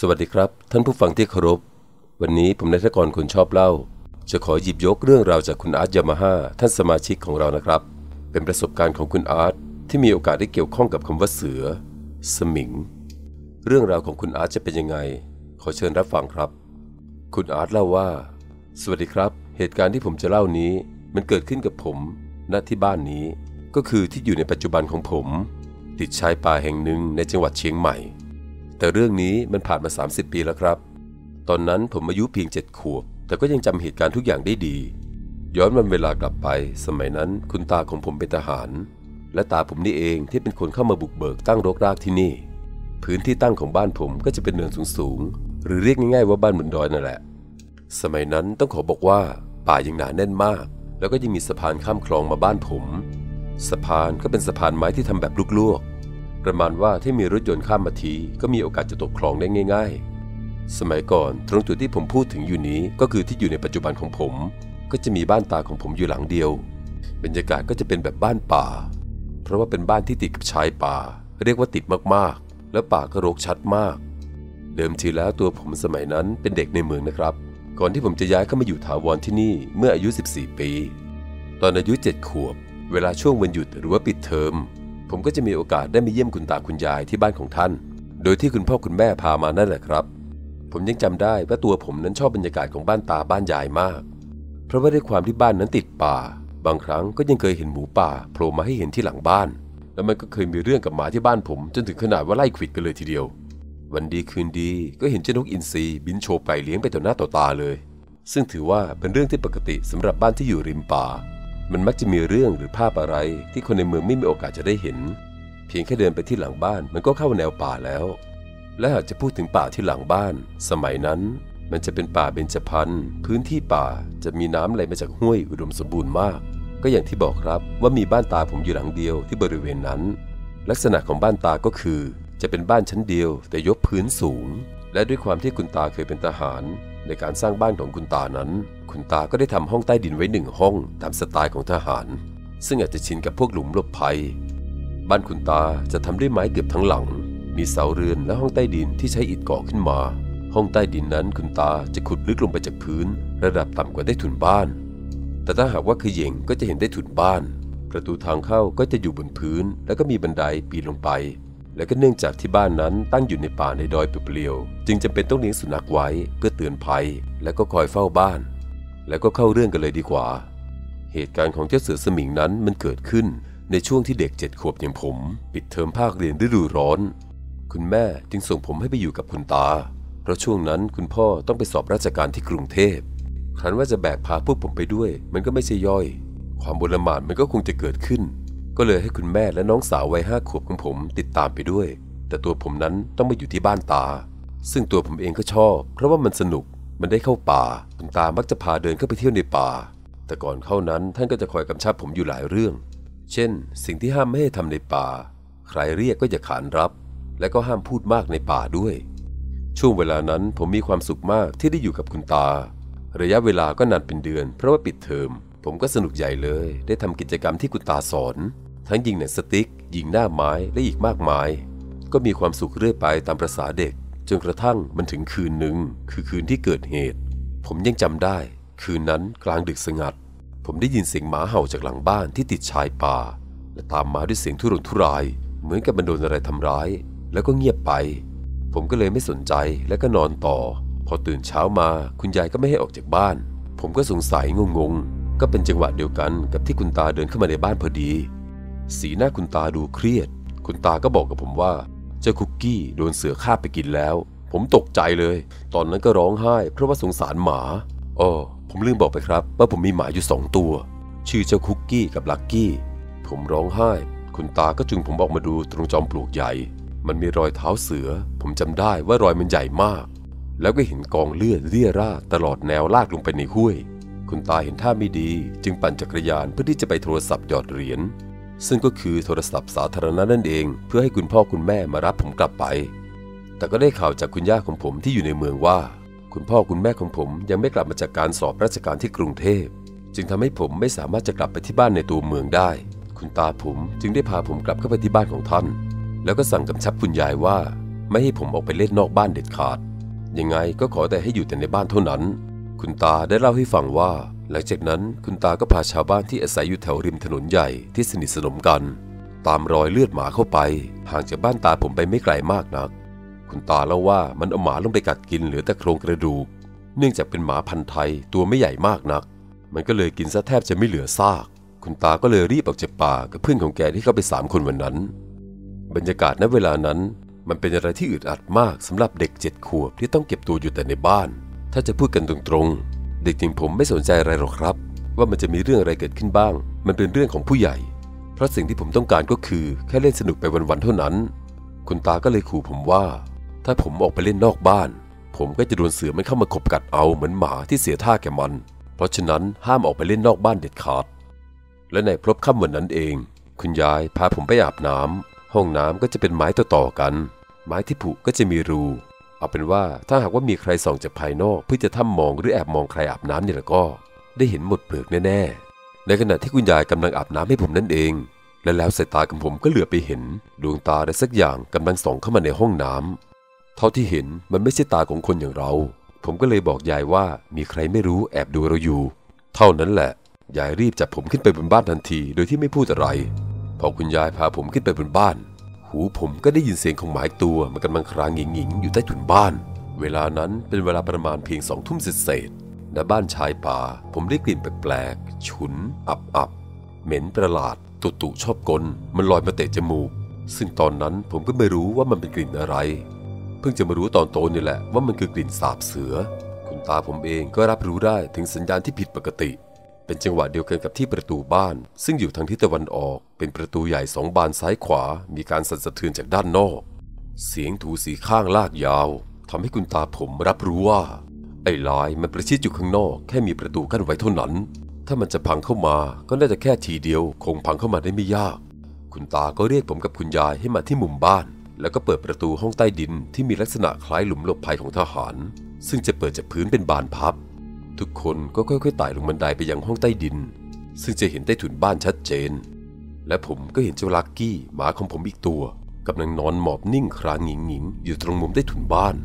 สวัสดีครับ ท่านผู้ฟังที่เคารพ วันนี้ผมนายทกรคนชอบเล่า จะขอหยิบยกเรื่องราวจากคุณอาร์ตยามาฮ่าท่านสมาชิกของเรานะครับ เป็นประสบการณ์ของคุณอาร์ตที่มีโอกาสได้เกี่ยวข้องกับคำว่าเสือ สมิง เรื่องราวของคุณอาร์ตจะเป็นยังไง ขอเชิญรับฟังครับ คุณอาร์ตเล่าว่า สวัสดีครับ เหตุการณ์ที่ผมจะเล่านี้ มันเกิดขึ้นกับผมณที่บ้านนี้ ก็คือที่อยู่ในปัจจุบันของผม ติดชายป่าแห่งหนึ่งในจังหวัดเชียงใหม่ แต่เรื่องนี้มันผ่านมา 30 ปีแล้วครับ ตอนนั้นผมอายุเพียงเจ็ดขวบ แต่ก็ยังจำเหตุการณ์ทุกอย่างได้ดี ย้อนวันเวลากลับไป สมัยนั้นคุณตาของผมเป็นทหาร และตาผมนี่เองที่เป็นคนเข้ามาบุกเบิกตั้งรกรากที่นี่ พื้นที่ตั้งของบ้านผมก็จะเป็นเนินสูงๆหรือเรียกง่ายๆว่าบ้านบนดอยนั่นแหละ สมัยนั้นต้องขอบอกว่าป่ายังหนาแน่นมาก แล้วก็ยังมีสะพานข้ามคลองมาบ้านผม สะพานก็เป็นสะพานไม้ที่ทำแบบลวกๆ ประมาณว่าถ้ามีรถยนต์ข้ามมาทีก็มีโอกาสจะตกคลองได้ง่าย ๆ สมัยก่อนตรงจุดที่ผมพูดถึงอยู่นี้ก็คือที่อยู่ในปัจจุบันของผม ก็จะมีบ้านตาของผมอยู่หลังเดียว บรรยากาศก็จะเป็นแบบบ้านป่า เพราะว่าเป็นบ้านที่ติดกับชายป่า เรียกว่าติดมากๆ แล้วป่าก็รกชัดมาก เดิมทีแล้วตัวผมสมัยนั้นเป็นเด็กในเมืองนะครับ ก่อนที่ผมจะย้ายเข้ามาอยู่ถาวรที่นี่เมื่ออายุ 14 ปี ตอนอายุ 7 ขวบ เวลาช่วงวันหยุดหรือว่าปิดเทอม ผมก็จะมีโอกาสได้มาเยี่ยมคุณตาคุณยายที่บ้านของท่าน โดยที่คุณพ่อคุณแม่พามานั่นแหละครับ ผมยังจำได้ว่าตัวผมนั้นชอบบรรยากาศของบ้านตาบ้านยายมาก เพราะว่าด้วยความที่บ้านนั้นติดป่า บางครั้งก็ยังเคยเห็นหมูป่าโผล่มาให้เห็นที่หลังบ้าน แล้วมันก็เคยมีเรื่องกับหมาที่บ้านผม จนถึงขนาดว่าไล่ขวิดกันเลยทีเดียว วันดีคืนดีก็เห็นเจ้านกอินทรีบินโฉบไก่เลี้ยงไปต่อหน้าต่อตาเลย ซึ่งถือว่าเป็นเรื่องที่ปกติสำหรับบ้านที่อยู่ริมป่า มันมักจะมีเรื่องหรือภาพอะไรที่คนในเมืองไม่มีโอกาสจะได้เห็น เพียงแค่เดินไปที่หลังบ้านมันก็เข้าแนวป่าแล้ว และหากจะพูดถึงป่าที่หลังบ้าน สมัยนั้น มันจะเป็นป่าเบญจพรรณพื้นที่ป่าจะมีน้ำไหลมาจากห้วยอุดมสมบูรณ์มาก ก็อย่างที่บอกครับว่ามีบ้านตาผมอยู่หลังเดียวที่บริเวณนั้น ลักษณะของบ้านตาก็คือ จะเป็นบ้านชั้นเดียวแต่ยกพื้นสูง และด้วยความที่คุณตาเคยเป็นทหาร ในการสร้างบ้านของคุณตานั้น คุณตาก็ได้ทำห้องใต้ดินไว้หนึ่งห้องตามสไตล์ของทหาร ซึ่งอาจจะชินกับพวกหลุมหลบภัย บ้านคุณตาจะทำด้วยไม้เกือบทั้งหลัง มีเสาเรือนและห้องใต้ดินที่ใช้อิฐก่อขึ้นมา ห้องใต้ดินนั้นคุณตาจะขุดลึกลงไปจากพื้น ระดับต่ำกว่าใต้ถุนบ้าน แต่ถ้าหากว่าเขย่งก็จะเห็นใต้ถุนบ้าน ประตูทางเข้าก็จะอยู่บนพื้น แล้วก็มีบันไดปีนลงไป และก็เนื่องจากที่บ้านนั้นตั้งอยู่ในป่าในดอยเปลี่ยว จึงจำเป็นต้องเลี้ยงสุนัขไว้เพื่อเตือนภัย และก็คอยเฝ้าบ้าน แล้วก็เข้าเรื่องกันเลยดีกว่า เหตุการณ์ของเจ้าเสือสมิงนั้นมันเกิดขึ้นในช่วงที่เด็กเจ็ดขวบอย่างผม ปิดเทอมภาคเรียนฤดูร้อน คุณแม่จึงส่งผมให้ไปอยู่กับคุณตา เพราะช่วงนั้นคุณพ่อต้องไปสอบราชการที่กรุงเทพครั้นว่าจะแบกพาพวกผมไปด้วย มันก็ไม่ใช่ย่อย ความบุรมานมันก็คงจะเกิดขึ้น ก็เลยให้คุณแม่และน้องสาววัยห้าขวบของผมติดตามไปด้วย แต่ตัวผมนั้นต้องมาอยู่ที่บ้านตา ซึ่งตัวผมเองก็ชอบ เพราะว่ามันสนุกมันได้เข้าป่าคุณตามักจะพาเดินเข้าไปเที่ยวในป่า แต่ก่อนเข้านั้นท่านก็จะคอยกำชับผมอยู่หลายเรื่อง เช่น สิ่งที่ห้ามไม่ให้ทำในป่า ใครเรียกก็อย่าขานรับ และก็ห้ามพูดมากในป่าด้วย ช่วงเวลานั้นผมมีความสุขมากที่ได้อยู่กับคุณตา ระยะเวลาก็นานเป็นเดือน เพราะว่าปิดเทอมผมก็สนุกใหญ่เลย ได้ทำกิจกรรมที่คุณตาสอน ทั้งยิงหนังสติ๊กยิงหน้าไม้และอีกมากมาย ก็มีความสุขเรื่อยไปตามประษาเด็ก จนกระทั่งมันถึงคืนหนึ่งคือคืนที่เกิดเหตุ ผมยังจำได้ คืนนั้นกลางดึกสงัด ผมได้ยินเสียงหมาเห่าจากหลังบ้านที่ติดชายป่า และตามมาด้วยเสียงทุรนทุราย เหมือนกับมันโดนอะไรทำร้าย แล้วก็เงียบไป ผมก็เลยไม่สนใจแล้วก็นอนต่อ พอตื่นเช้ามาคุณยายก็ไม่ให้ออกจากบ้าน ผมก็สงสัยงงๆก็เป็นจังหวะเดียวกันกับที่คุณตาเดินเข้ามาในบ้านพอดี สีหน้าคุณตาดูเครียด คุณตาก็บอกกับผมว่า เจ้าคุกกี้โดนเสือฆ่าไปกินแล้ว ผมตกใจเลย ตอนนั้นก็ร้องไห้ เพราะว่าสงสารหมาอ้อผมลืมบอกไปครับ ว่าผมมีหมาอยู่สองตัว ชื่อเจ้าคุกกี้กับลักกี้ ผมร้องไห้ คุณตาก็จึงผมออกมาดูตรงจอมปลวกใหญ่ มันมีรอยเท้าเสือ ผมจำได้ว่ารอยมันใหญ่มาก แล้วก็เห็นกองเลือดเรี่ยราดตลอดแนวลากลงไปในห้วย คุณตาเห็นท่าไม่ดี จึงปั่นจักรยานเพื่อที่จะไปโทรศัพท์หยอดเหรียญ ซึ่งก็คือโทรศัพท์สาธารณะนั่นเอง เพื่อให้คุณพ่อคุณแม่มารับผมกลับไป แต่ก็ได้ข่าวจากคุณย่าของผมที่อยู่ในเมืองว่า คุณพ่อคุณแม่ของผมยังไม่กลับมาจากการสอบราชการที่กรุงเทพ จึงทำให้ผมไม่สามารถจะกลับไปที่บ้านในตัวเมืองได้ คุณตาผมจึงได้พาผมกลับเข้าไปที่บ้านของท่าน แล้วก็สั่งกำชับคุณยายว่า ไม่ให้ผมออกไปเล่นนอกบ้านเด็ดขาด ยังไงก็ขอแต่ให้อยู่แต่ในบ้านเท่านั้น คุณตาได้เล่าให้ฟังว่า หลังจากนั้นคุณตาก็พาชาวบ้านที่อาศัยอยู่แถวริมถนนใหญ่ที่สนิทสนมกัน ตามรอยเลือดหมาเข้าไป ห่างจากบ้านตาผมไปไม่ไกลมากนัก คุณตาเล่าว่ามันเอาหมาลงไปกัดกินเหลือแต่โครงกระดูก เนื่องจากเป็นหมาพันธุ์ไทยตัวไม่ใหญ่มากนัก มันก็เลยกินซะแทบจะไม่เหลือซาก คุณตาก็เลยรีบออกจากป่ากับเพื่อนของแกที่เข้าไปสามคนวันนั้น บรรยากาศณเวลานั้น มันเป็นอะไรที่อึดอัดมากสำหรับเด็กเจ็ดขวบที่ต้องเก็บตัวอยู่แต่ในบ้าน ถ้าจะพูดกันตรงๆ เด็กจริงผมไม่สนใจอะไรหรอกครับ ว่ามันจะมีเรื่องอะไรเกิดขึ้นบ้าง มันเป็นเรื่องของผู้ใหญ่ เพราะสิ่งที่ผมต้องการก็คือแค่เล่นสนุกไปวันๆเท่านั้น คุณตาก็เลยขู่ผมว่า ถ้าผมออกไปเล่นนอกบ้าน ผมก็จะโดนเสือมันเข้ามาขบกัดเอาเหมือนหมาที่เสียท่าแก่มัน เพราะฉะนั้นห้ามออกไปเล่นนอกบ้านเด็ดขาด และในพลบค่ำวันนั้นเอง คุณยายพาผมไปอาบน้ำห้องน้ำก็จะเป็นไม้ต่อๆกัน ไม้ที่ผุก็จะมีรู เอาเป็นว่าถ้าหากว่ามีใครส่องจากภายนอกเพื่อจะทำมองหรือแอบมองใครอาบน้ำนี่แล้วก็ ได้เห็นหมดเปลือกแน่ๆ ในขณะที่คุณยายกำลังอาบน้ำให้ผมนั่นเอง และแล้วสายตาของผมก็เหลือไปเห็น ดวงตาอะไรสักอย่างกำลังส่องเข้ามาในห้องน้ำเท่าที่เห็นมันไม่ใช่ตาของคนอย่างเรา ผมก็เลยบอกยายว่ามีใครไม่รู้แอบดูเราอยู่ เท่านั้นแหละยายรีบจับผมขึ้นไปบนบ้านทันที โดยที่ไม่พูดอะไร พอคุณยายพาผมขึ้นไปบนบ้าน หูผมก็ได้ยินเสียงของหมาอีกตัวมันกำลังครางหงิงๆอยู่ใต้ถุนบ้าน เวลานั้นเป็นเวลาประมาณเพียงสองทุ่มเศษณบ้านชายป่า ผมได้กลิ่นแปลกๆ ฉุน อับอับเหม็นประหลาด ตุตุชอบกล มันลอยมาเตะจมูก ซึ่งตอนนั้นผมก็ไม่รู้ว่ามันเป็นกลิ่นอะไร เพิ่งจะมารู้ตอนโตนี่แหละว่ามันคือกลิ่นสาบเสือ คุณตาผมเองก็รับรู้ได้ถึงสัญญาณที่ผิดปกติ เป็นจังหวะเดียวกันกับที่ประตูบ้าน ซึ่งอยู่ทางทิศตะวันออก เป็นประตูใหญ่สองบานซ้ายขวา มีการสั่นสะเทือนจากด้านนอก เสียงถูสีข้างลากยาวทำให้คุณตาผมรับรู้ว่า ไอ้ลายมันประชิดอยู่ข้างนอก แค่มีประตูกั้นไว้เท่านั้น ถ้ามันจะพังเข้ามาก็น่าจะแค่ทีเดียว คงพังเข้ามาได้ไม่ยาก คุณตาก็เรียกผมกับคุณยายให้มาที่มุมบ้าน แล้วก็เปิดประตูห้องใต้ดินที่มีลักษณะคล้ายหลุมหลบภัยของทหาร ซึ่งจะเปิดจากพื้นเป็นบานพับ ทุกคนก็ค่อยๆไต่ลงบันไดไปยังห้องใต้ดิน ซึ่งจะเห็นใต้ถุนบ้านชัดเจน และผมก็เห็นเจ้าลักกี้หมาของผมอีกตัวกำลังนอนหมอบนิ่งครางหงิงหงิงๆอยู่ตรงมุมใต้ถุนบ้าน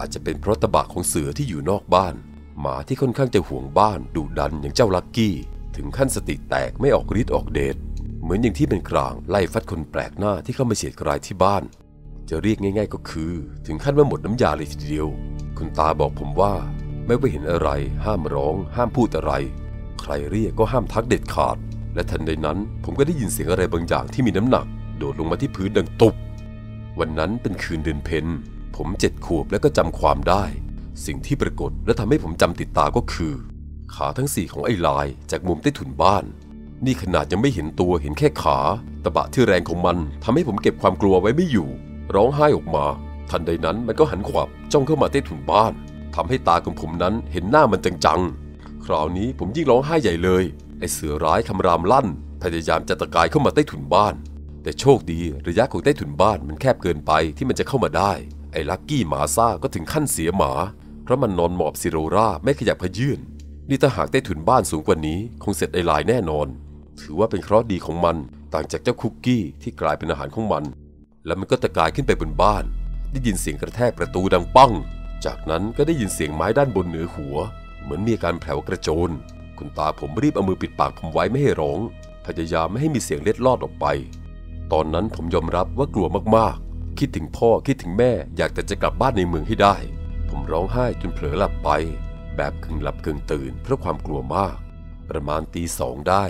อาจจะเป็นเพราะตะบะของเสือที่อยู่นอกบ้าน หมาที่ค่อนข้างจะห่วงบ้านดุดันอย่างเจ้าลักกี้ ถึงขั้นสติแตกไม่ออกฤทธิ์ออกเดชเหมือนอย่างที่เป็นกลางไล่ฟัดคนแปลกหน้าที่เข้ามาเฉียดกรายที่บ้าน จะเรียกง่าย ๆ ก็คือ ถึงขั้นว่าหมดน้ำยาเลยทีเดียว คุณตาบอกผมว่า ไม่ว่าเห็นอะไร ห้ามร้อง ห้ามพูดอะไร ใครเรียกก็ห้ามทักเด็ดขาด และทันใดนั้นผมก็ได้ยินเสียงอะไรบางอย่างที่มีน้ำหนัก โดดลงมาที่พื้นดังตุบวันนั้นเป็นคืนเดือนเพ็ญผมเจ็ดขวบแล้วก็จำความได้ สิ่งที่ปรากฏและทำให้ผมจำติดตาก็คือ ขาทั้งสี่ของไอ้ลายจากมุมใต้ถุนบ้าน นี่ขนาดยังไม่เห็นตัวเห็นแค่ขา ตะบะที่แรงของมันทำให้ผมเก็บความกลัวไว้ไม่อยู่ ร้องไห้ออกมา ทันใดนั้นมันก็หันขวับจ้องเข้ามาใต้ถุนบ้าน ทำให้ตาของผมนั้นเห็นหน้ามันจังๆ คราวนี้ผมยิ่งร้องไห้ใหญ่เลย ไอเสือร้ายคำรามลั่น พยายามจะตะกายเข้ามาใต้ถุนบ้าน แต่โชคดีระยะของใต้ถุนบ้านมันแคบเกินไปที่มันจะเข้ามาได้ ไอ้ลักกี้หมาซ่าก็ถึงขั้นเสียหมา เพราะมันนอนหมอบซิโรราไม่ขยับขยื่นนี่ถ้าหากใต้ถุนบ้านสูงกว่านี้ คงเสร็จไอ้ลายแน่นอน ถือว่าเป็นเคราะห์ดีของมัน ต่างจากเจ้าคุกกี้ที่กลายเป็นอาหารของมัน แล้วมันก็ตะกายขึ้นไปบนบ้าน ได้ยินเสียงกระแทกประตูดังปัง จากนั้นก็ได้ยินเสียงไม้ด้านบนเหนือหัว เหมือนมีการแผ่วกระโจน คุณตาผมรีบเอามือปิดปากผมไว้ไม่ให้ร้อง พยายามไม่ให้มีเสียงเล็ดลอดออกไป ตอนนั้นผมยอมรับว่ากลัวมากๆ คิดถึงพ่อคิดถึงแม่ อยากแต่จะกลับบ้านในเมืองให้ได้ ผมร้องไห้จนเผลอหลับไป แบบกึ่งหลับกึ่งตื่นเพราะความกลัวมาก ประมาณตีสองได้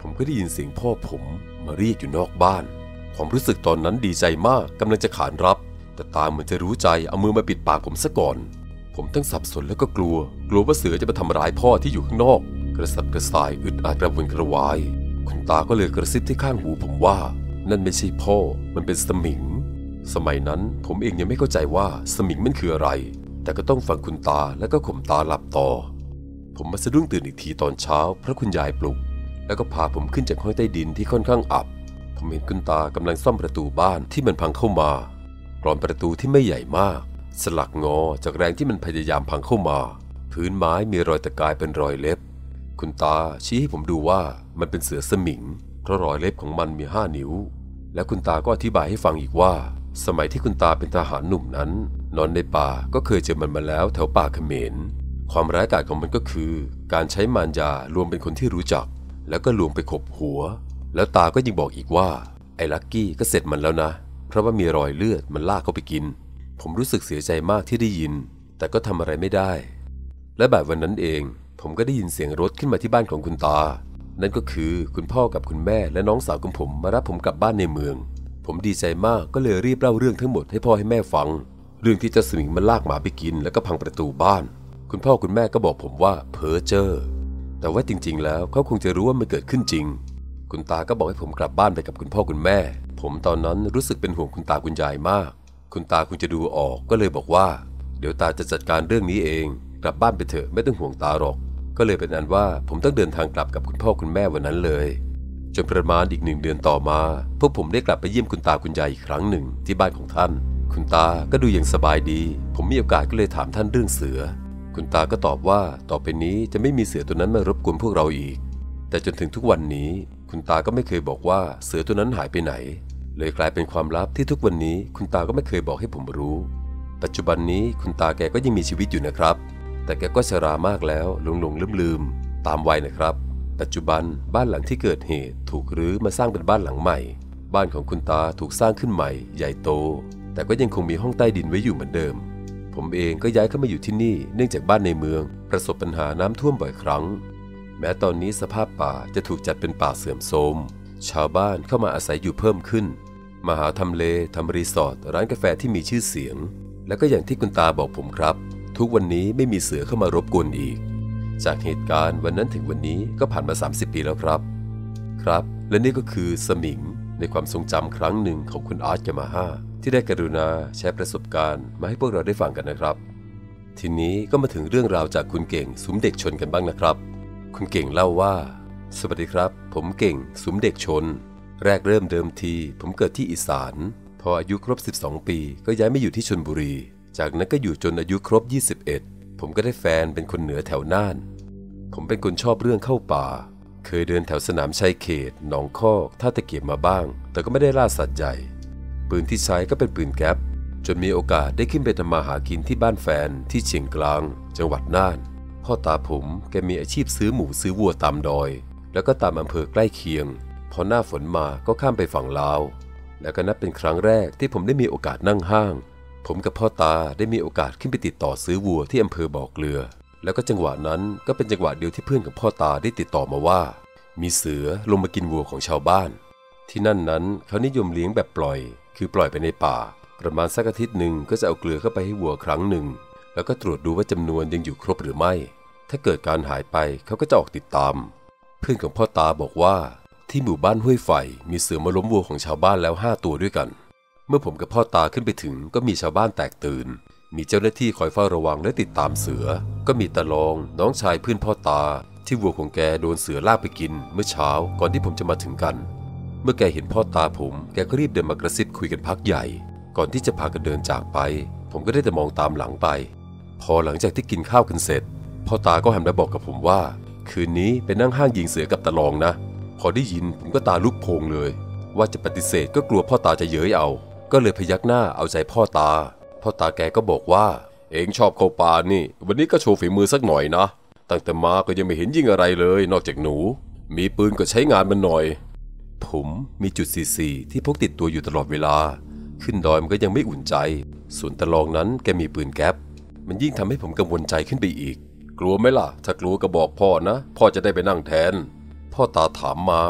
ผมก็ได้ยินเสียงพ่อผมมาเรียกอยู่นอกบ้าน ความรู้สึกตอนนั้นดีใจมากกำลังจะขานรับ แต่ตาเหมือนจะรู้ใจเอามือมาปิดปากผมซะก่อน ผมทั้งสับสนแล้วก็กลัว กลัวว่าเสือจะมาทำร้ายพ่อที่อยู่ข้างนอก กระสับกระส่ายอึดอัดกระวนกระวาย คุณตาก็เลยกระซิบที่ข้างหูผมว่า นั่นไม่ใช่พ่อ มันเป็นสมิง สมัยนั้นผมเองยังไม่เข้าใจว่าสมิงมันคืออะไร แต่ก็ต้องฟังคุณตาแล้วก็ข่มตาหลับต่อ ผมมาสะดุ้งตื่นอีกทีตอนเช้าพระคุณยายปลุก แล้วก็พาผมขึ้นจากห้องใต้ดินที่ค่อนข้างอับ ผมเห็นคุณตากำลังซ่อมประตูบ้านที่มันพังเข้ามา กรอนประตูที่ไม่ใหญ่มาก สลักงอจากแรงที่มันพยายามพังเข้ามา พื้นไม้มีรอยตะกายเป็นรอยเล็บ คุณตาชี้ให้ผมดูว่ามันเป็นเสือสมิง เพราะรอยเล็บของมันมีห้านิ้ว และคุณตาก็อธิบายให้ฟังอีกว่า สมัยที่คุณตาเป็นทหารหนุ่มนั้น นอนในป่าก็เคยเจอมันมาแล้วแถวป่าเขมร ความร้ายกาจของมันก็คือ การใช้มารยารวมเป็นคนที่รู้จัก แล้วก็ลวงไปขบหัว แล้วตาก็ยังบอกอีกว่าไอ้ลักกี้ก็เสร็จมันแล้วนะ ราะว่ามีรอยเลือดมันลากเข้าไปกิน ผมรู้สึกเสียใจมากที่ได้ยิน แต่ก็ทำอะไรไม่ได้ และแบบวันนั้นเอง ผมก็ได้ยินเสียงรถขึ้นมาที่บ้านของคุณตา นั่นก็คือคุณพ่อกับคุณแม่และน้องสาวของผมมารับผมกลับบ้านในเมือง ผมดีใจมากก็เลยรีบเล่าเรื่องทั้งหมดให้พ่อให้แม่ฟัง เรื่องที่เจ้าสมิงมันลากหมาไปกิน แล้วก็พังประตูบ้าน คุณพ่อคุณแม่ก็บอกผมว่าเพ้อเจ้อแต่ว่าจริง ๆ แล้วเขาคงจะรู้ว่ามันเกิดขึ้นจริง คุณตาก็บอกให้ผมกลับบ้านไปกับคุณพ่อคุณแม่ ผมตอนนั้นรู้สึกเป็นห่วงคุณตาคุณยายมาก คุณตาคงจะดูออกก็เลยบอกว่า เดี๋ยวตาจะจัดการเรื่องนี้เอง กลับบ้านไปเถอะไม่ต้องห่วงตาหรอก ก็เลยเป็นอันว่าผมต้องเดินทางกลับกับคุณพ่อคุณแม่วันนั้นเลยจนประมาณอีกหนึ่งเดือนต่อมา พวกผมได้กลับไปเยี่ยมคุณตาคุณยายอีกครั้งหนึ่งที่บ้านของท่าน คุณตาก็ดูอย่างสบายดี ผมมีโอกาสก็เลยถามท่านเรื่องเสือ คุณตาก็ตอบว่าต่อไปนี้จะไม่มีเสือตัวนั้นมารบกวนพวกเราอีก แต่จนถึงทุกวันนี้ คุณตาก็ไม่เคยบอกว่าเสือตัวนั้นหายไปไหน เลยกลายเป็นความลับที่ทุกวันนี้คุณตาก็ไม่เคยบอกให้ผมรู้ ปัจจุบันนี้คุณตาแกก็ยังมีชีวิตอยู่นะครับ แต่แกก็ชรามากแล้วหลงหลงลืมลืมตามวัยนะครับ ปัจจุบันบ้านหลังที่เกิดเหตุถูกรื้อมาสร้างเป็นบ้านหลังใหม่ บ้านของคุณตาถูกสร้างขึ้นใหม่ ใหญ่โต แต่ก็ยังคงมีห้องใต้ดินไว้อยู่เหมือนเดิม ผมเองก็ย้ายเข้ามาอยู่ที่นี่เนื่องจากบ้านในเมือง ประสบปัญหาน้ำท่วมบ่อยครั้ง แม้ตอนนี้สภาพป่าจะถูกจัดเป็นป่าเสื่อมโทรม ชาวบ้านเข้ามาอาศัยอยู่เพิ่มขึ้น มาหาทำเลทำรีสอร์ทร้านกาแฟที่มีชื่อเสียง แล้วก็อย่างที่คุณตาบอกผมครับ ทุกวันนี้ไม่มีเสือเข้ามารบกวนอีก จากเหตุการณ์วันนั้นถึงวันนี้ก็ผ่านมา 30 ปีแล้วครับ ครับ และนี่ก็คือสมิงในความทรงจำครั้งหนึ่งของคุณอาร์ตยามาฮ่าที่ได้กรุณาแชร์ประสบการณ์มาให้พวกเราได้ฟังกันนะครับ ทีนี้ก็มาถึงเรื่องราวจากคุณเก่ง สุมเด็กชนกันบ้างนะครับ คุณเก่งเล่าว่า สวัสดีครับ ผมเก่งสุมเด็กชน แรกเริ่มเดิมที ผมเกิดที่อีสาน พออายุครบ 12 ปี ก็ย้ายมาอยู่ที่ชนบุรี จากนั้นก็อยู่จนอายุครบ 21 ผมก็ได้แฟนเป็นคนเหนือแถวน่าน ผมเป็นคนชอบเรื่องเข้าป่า เคยเดินแถวสนามชัยเขต หนองคอก ท่าตะเกียบมาบ้าง แต่ก็ไม่ได้ล่าสัตว์ใหญ่ ปืนที่ใช้ก็เป็นปืนแก๊ป จนมีโอกาสได้ขึ้นไปทำมาหากินที่บ้านแฟนที่เชียงกลาง จังหวัดน่าน พ่อตาผมแกมีอาชีพซื้อหมูซื้อวัวตามดอย แล้วก็ตามอำเภอใกล้เคียง พอหน้าฝนมาก็ข้ามไปฝั่งลาว แล้วก็นับเป็นครั้งแรกที่ผมได้มีโอกาสนั่งห้าง ผมกับพ่อตาได้มีโอกาสขึ้นไปติดต่อซื้อวัวที่อำเภอบ่อเกลือ แล้วก็จังหวะนั้นก็เป็นจังหวะเดียวที่เพื่อนกับพ่อตาได้ติดต่อมาว่า มีเสือลงมากินวัวของชาวบ้าน ที่นั่นนั้นเขานิยมเลี้ยงแบบปล่อย คือปล่อยไปในป่า ประมาณสักอาทิตย์หนึ่งก็จะเอาเกลือเข้าไปให้วัวครั้งหนึ่งแล้วก็ตรวจดูว่าจำนวนยังอยู่ครบหรือไม่ ถ้าเกิดการหายไปเขาก็จะออกติดตาม พื่อนของพ่อตาบอกว่าที่หมู่บ้านห้วยไฟมีเสือมาล้มวัวของชาวบ้านแล้วห้าตัวด้วยกัน เมื่อผมกับพ่อตาขึ้นไปถึงก็มีชาวบ้านแตกตื่น มีเจ้าหน้าที่คอยเฝ้าระวังและติดตามเสือ ก็มีตาลองน้องชายเพื่อนพ่อตา ที่วัวของแกโดนเสือลากไปกิน เมื่อเช้าก่อนที่ผมจะมาถึงกัน เมื่อแกเห็นพ่อตาผม แกก็รีบเดินมากระซิบคุยกันพักใหญ่ ก่อนที่จะพากันเดินจากไป ผมก็ได้แต่มองตามหลังไป พอหลังจากที่กินข้าวกันเสร็จพ่อตาก็หันมาบอกกับผมว่า คืนนี้ไปนั่งห้างยิงเสือกับตาลองนะ พอได้ยินผมก็ตาลุกโพงเลย ว่าจะปฏิเสธก็กลัวพ่อตาจะเย้ยเอา ก็เลยพยักหน้าเอาใจพ่อตา พ่อตาแกก็บอกว่า เองชอบเข้าป่านี่ วันนี้ก็โชว์ฝีมือสักหน่อยนะ ตั้งแต่มาก็ยังไม่เห็นยิงอะไรเลย นอกจากหนู มีปืนก็ใช้งานมันหน่อย ผมมีจุด44ที่พกติดตัวอยู่ตลอดเวลา ขึ้นดอยมันก็ยังไม่อุ่นใจ ส่วนตะลองนั้นแกมีปืนแก๊ปมันยิ่งทำให้ผมกังวลใจขึ้นไปอีก กลัวไหมล่ะ ถ้ากลัวก็บอกพ่อนะ พ่อจะได้ไปนั่งแทน พ่อตาถามมา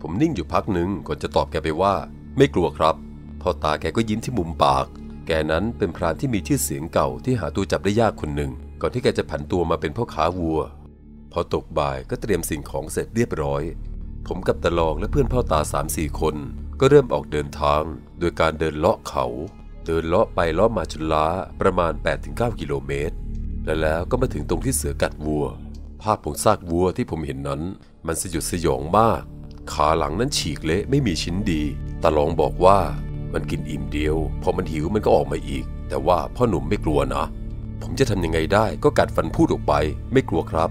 ผมนิ่งอยู่พักหนึ่งก่อนจะตอบแกไปว่า ไม่กลัวครับ พ่อตาแกก็ยิ้มที่มุมปาก แกนั้นเป็นพรานที่มีชื่อเสียงเก่าที่หาตัวจับได้ยากคนหนึ่ง ก่อนที่แกจะผันตัวมาเป็นพ่อค้าวัว พอตกบ่ายก็เตรียมสิ่งของเสร็จเรียบร้อย ผมกับตะลองและเพื่อนพ่อตาสามสี่คน ก็เริ่มออกเดินทาง โดยการเดินเลาะเขา เดินเลาะไปเลาะมาจนล้าประมาณ 8-9 กิโลเมตร และแล้วก็มาถึงตรงที่เสือกัดวัว ภาพของซากวัวที่ผมเห็นนั้น มันสยดสยองมาก ขาหลังนั้นฉีกเละไม่มีชิ้นดีตาลองบอกว่ามันกินอิ่มเดียว พอมันหิวมันก็ออกมาอีก แต่ว่าพ่อหนุ่มไม่กลัวนะ ผมจะทำยังไงได้ก็กัดฟันพูดออกไป ไม่กลัวครับ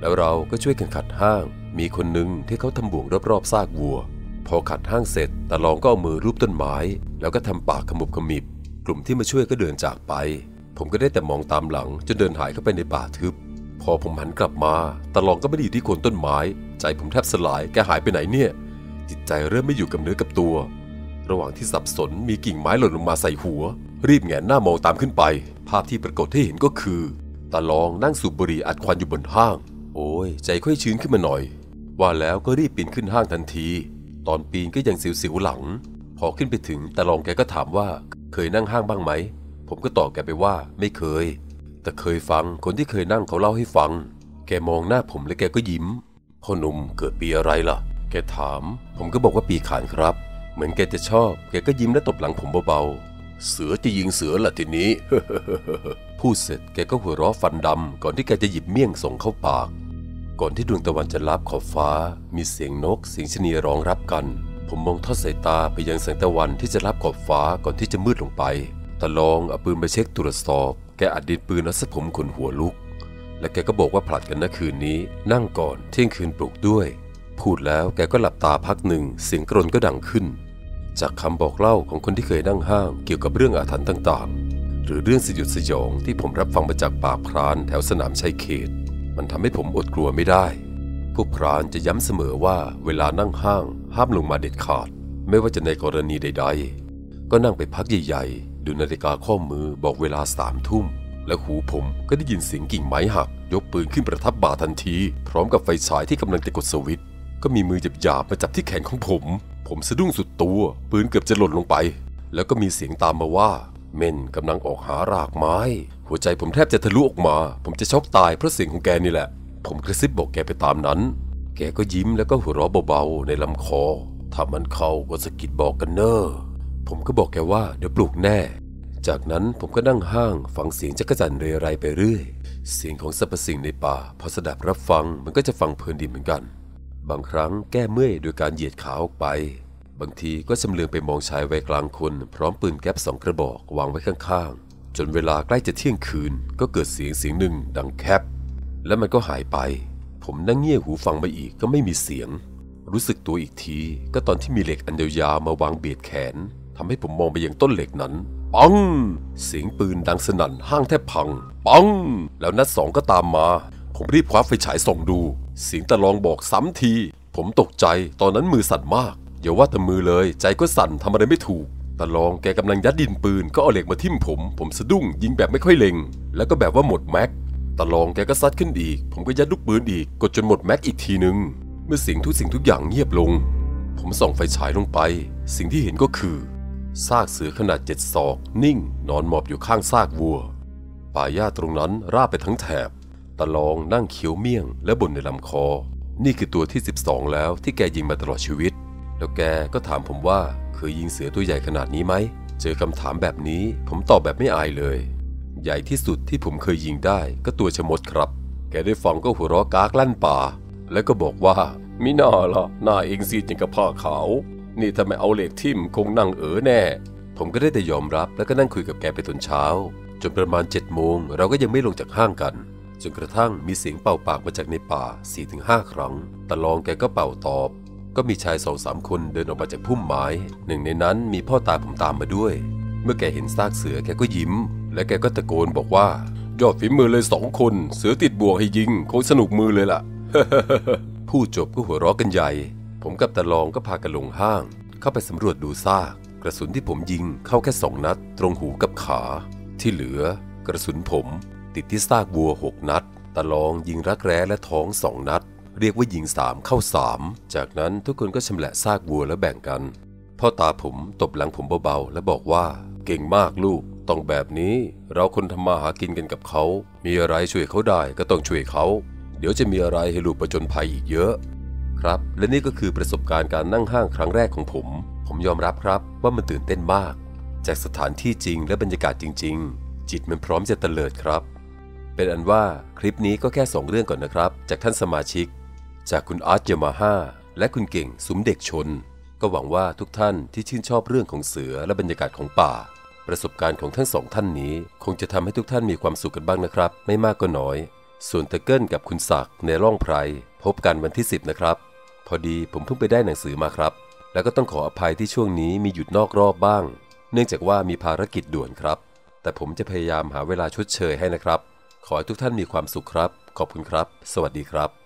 แล้วเราก็ช่วยกันขัดห้าง มีคนหนึ่งที่เขาทำบ่วงรอบๆซากวัว พอขัดห้างเสร็จตาลองก็เอามือรูปต้นไม้ แล้วก็ทำปากขมุบขมิบ กลุ่มที่มาช่วยก็เดินจากไป ผมก็ได้แต่มองตามหลังจนเดินหายเข้าไปในป่าทึบ พอผมหันกลับมาตาลองก็ไม่ได้อยู่ที่โคนต้นไม้ ใจผมแทบสลายแกหายไปไหนเนี่ย จิตใจเริ่มไม่อยู่กับเนื้อกับตัว ระหว่างที่สับสนมีกิ่งไม้หล่นลงมาใส่หัว รีบแงนหน้ามองตามขึ้นไป ภาพที่ปรากฏให้เห็นก็คือตาลองนั่งสูบบุหรี่อัดควันอยู่บนห้าง โอ้ยใจค่อยชื้นขึ้นมาหน่อย ว่าแล้วก็รีบปีนขึ้นห้างทันที ตอนปีนก็ยังสิวๆหลัง พอขึ้นไปถึงตาลองแกก็ถามว่า เคยนั่งห้างบ้างไหม ผมก็ตอบแกไปว่าไม่เคย แต่เคยฟังคนที่เคยนั่งเขาเล่าให้ฟัง แกมองหน้าผมและแกก็ยิ้มพ่อหนุ่มเกิดปีอะไรล่ะ แกถาม ผมก็บอกว่าปีขานครับ เหมือนแกจะชอบ แกก็ยิ้มและตบหลังผมเบาๆ เสือจะยิงเสือล่ะทีนี้ พูดเสร็จแกก็หัวเราะฟันดำก่อนที่แกจะหยิบเมี่ยงส่งเข้าปาก ก่อนที่ดวงตะวันจะลับขอบฟ้า มีเสียงนกเสียงชนีร้องรับกัน ผมมองทอดสายตาไปยังแสงตะวันที่จะรับขอบฟ้าก่อนที่จะมืดลงไป ตะลองเอาปืนมาเช็คตรวจสอบ แกอัดดินปืนแล้วสะผมขนหัวลุก และแกก็บอกว่าผลัดกันนะคืนนี้ นั่งก่อนเที่ยงคืนปลุกด้วย พูดแล้วแกก็หลับตาพักหนึ่งเสียงกรนก็ดังขึ้น จากคำบอกเล่าของคนที่เคยนั่งห้างเกี่ยวกับเรื่องอาถรรพ์ต่างๆ หรือเรื่องสยดสยองที่ผมรับฟังมาจากปากพรานแถวสนามชัยเขต มันทำให้ผมอดกลัวไม่ได้พวกพรานจะย้ำเสมอว่าเวลานั่งห้างห้ามลงมาเด็ดขาด ไม่ว่าจะในกรณีใด ๆ ก็นั่งไปพักใหญ่ๆ ดูนาฬิกาข้อมือบอกเวลาสามทุ่ม และหูผมก็ได้ยินเสียงกิ่งไม้หัก ยกปืนขึ้นประทับบ่าทันที พร้อมกับไฟฉายที่กำลังจะกดสวิตช์ก็มีมือหยาบๆมาจับที่แขนของผม ผมสะดุ้งสุดตัว ปืนเกือบจะหล่นลงไป แล้วก็มีเสียงตามมาว่า เม่นกำลังออกหารากไม้ หัวใจผมแทบจะทะลุออกมา ผมจะช็อกตายเพราะเสียงของแกนี่แหละ ผมกระซิบบอกแกไปตามนั้น แกก็ยิ้มแล้วก็หัวเราะเบาๆในลำคอถ้ามันเข้าก็สะกิดบอกกันเนอะ ผมก็บอกแกว่าเดี๋ยวปลุกแน่ จากนั้นผมก็นั่งห้างฟังเสียงจักรจันเรไรไปเรื่อย เสียงของสรรพสิ่งในป่า พอสดับรับฟังมันก็จะฟังเพลินดีเหมือนกัน บางครั้งแก้เมื่อยโดยการเหยียดขาออกไป บางทีก็ชำเลืองไปมองชายวัยกลางคน พร้อมปืนแก๊ปสองกระบอกวางไว้ข้างๆ จนเวลาใกล้จะเที่ยงคืน ก็เกิดเสียงเสียงหนึ่งดังแคบแล้วมันก็หายไป ผมนั่งเงี่ยหูฟังมาอีกก็ไม่มีเสียง รู้สึกตัวอีกทีก็ตอนที่มีเหล็กอันยาวๆมาวางเบียดแขน ทำให้ผมมองไปยังต้นเหล็กนั้น ปัง เสียงปืนดังสนั่นห้างแทบพัง ปัง แล้วนัดสองก็ตามมา ผมรีบคว้าไฟฉายส่องดู เสียงตะลองบอกซ้ำที ผมตกใจตอนนั้นมือสั่นมากอย่าว่าแต่มือเลย ใจก็สั่นทำอะไรไม่ถูกตะลองแกกำลังยัดดินปืนก็เอาเหล็กมาทิ่มผม ผมสะดุ้งยิงแบบไม่ค่อยเล็ง แล้วก็แบบว่าหมดแม็กตะลองแกก็ซัดขึ้นอีก ผมก็ยัดลูกปืนอีก กดจนหมดแม็กอีกทีนึง เมื่อเสียงทุกสิ่งทุกอย่างเงียบลง ผมส่องไฟฉายลงไป สิ่งที่เห็นก็คือ ซากเสือขนาดเจ็ดศอก นิ่ง นอนหมอบอยู่ข้างซากวัว ป่าหญ้าตรงนั้นราบไปทั้งแถบ ตะลองนั่งเคี้ยวเมี่ยง และบ่นในลำคอ นี่คือตัวที่ 12 แล้วที่แกยิงมาตลอดชีวิต แล้วแกก็ถามผมว่าเคยยิงเสือตัวใหญ่ขนาดนี้ไหม เจอคำถามแบบนี้ผมตอบแบบไม่อายเลย ใหญ่ที่สุดที่ผมเคยยิงได้ก็ตัวชมดครับ แกได้ฟังก็หัวเราะกากลั่นป่า แล้วก็บอกว่ามิน่าละหน้าเองซีดอย่างกับผ้าขาว นี่ถ้าไม่เอาเหล็กทิ่มคงนั่งเอ๋อแน่ ผมก็ได้แต่ยอมรับแล้วก็นั่งคุยกับแกไปจนเช้า จนประมาณ7จ็ดโมงเราก็ยังไม่ลงจากห้างกันจนกระทั่งมีเสียงเป่าปากมาจากในป่า 4-5 ครั้งตะลองแกก็เป่าตอบ ก็มีชายสองสามคนเดินออกมาจากพุ่มไม้ หนึ่งในนั้นมีพ่อตาผมตามมาด้วย เมื่อแกเห็นซากเสือแกก็ยิ้ม และแกก็ตะโกนบอกว่า ยอดฝีมือเลยสองคน เสือติดบวกให้ยิงคงสนุกมือเลยล่ะพูดจบก็หัวเราะกันใหญ่ ผมกับตะลองก็พากันลงห้าง เข้าไปสำรวจดูซาก กระสุนที่ผมยิงเข้าแค่สองนัด ตรงหูกับขา ที่เหลือกระสุนผม ติดที่ซากวัวหกนัด ตะลองยิงรักแร้และท้องสองนัด เรียกว่ายิงสามเข้าสามจากนั้นทุกคนก็ชำแหละซากวัวแล้วแบ่งกัน พ่อตาผมตบหลังผมเบาๆ และบอกว่า เก่งมากลูกต้องแบบนี้เราคนทำมาหากินกันกับเขา มีอะไรช่วยเขาได้ก็ต้องช่วยเขา เดี๋ยวจะมีอะไรให้ลูกประจนภัยอีกเยอะ ครับ และนี่ก็คือประสบการณ์การนั่งห้างครั้งแรกของผม ผมยอมรับครับว่ามันตื่นเต้นมาก จากสถานที่จริงและบรรยากาศจริง ๆ จิตมันพร้อมจะเตลิดครับ เป็นอันว่าคลิปนี้ก็แค่สองเรื่องก่อนนะครับ จากท่านสมาชิก จากคุณอาร์ตยามาฮ่าและคุณเก่งซุ้มเด็กชน ก็หวังว่าทุกท่านที่ชื่นชอบเรื่องของเสือและบรรยากาศของป่า ประสบการณ์ของทั้งสองท่านนี้ คงจะทำให้ทุกท่านมีความสุขกันบ้างนะครับ ไม่มากก็น้อย ส่วนตะเกิลกับคุณศักดิ์ในร่องไพรพบกันวันที่ 10 นะครับ พอดีผมเพิ่งไปได้หนังสือมาครับแแล้วก็ต้องขออภัยที่ช่วงนี้มีหยุดนอกรอบบ้าง เนื่องจากว่ามีภารกิจด่วนครับ แต่ผมจะพยายามหาเวลาชดเชยให้นะครับ ขอให้ทุกท่านมีความสุขครับ ขอบคุณครับ สวัสดีครับ